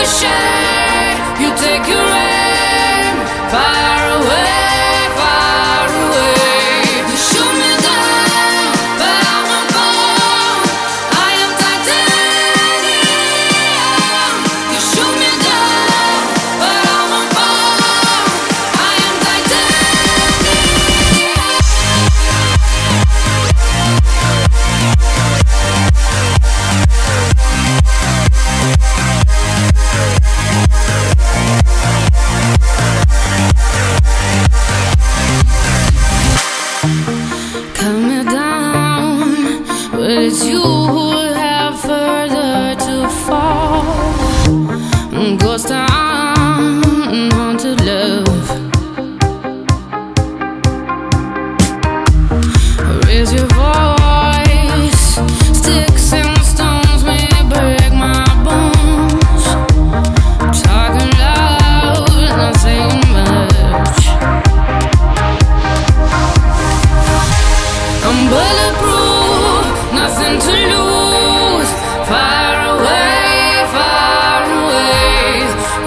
Ricochet, you take your aim. Far you who have further to fall. Mm, ghost town, haunted love. Raise your voice, sticks and stones may break my bones. Talking loud, not saying much. I'm bulletproof,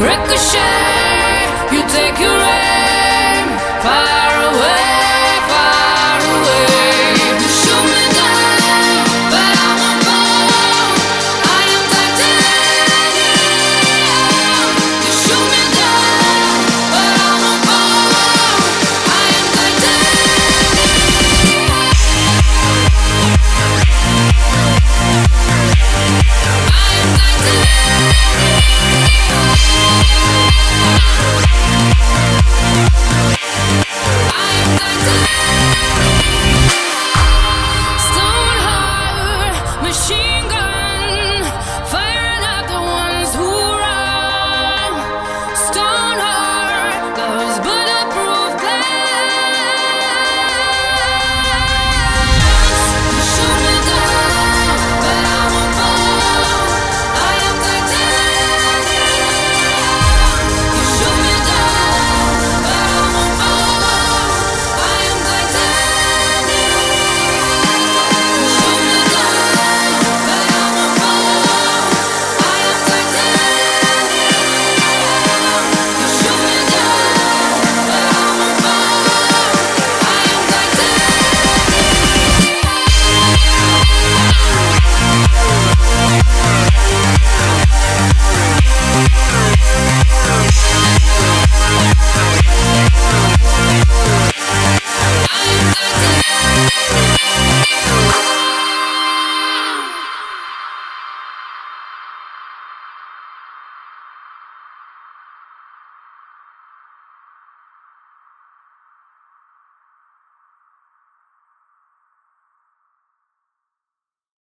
Ricochet, you take your aim. Far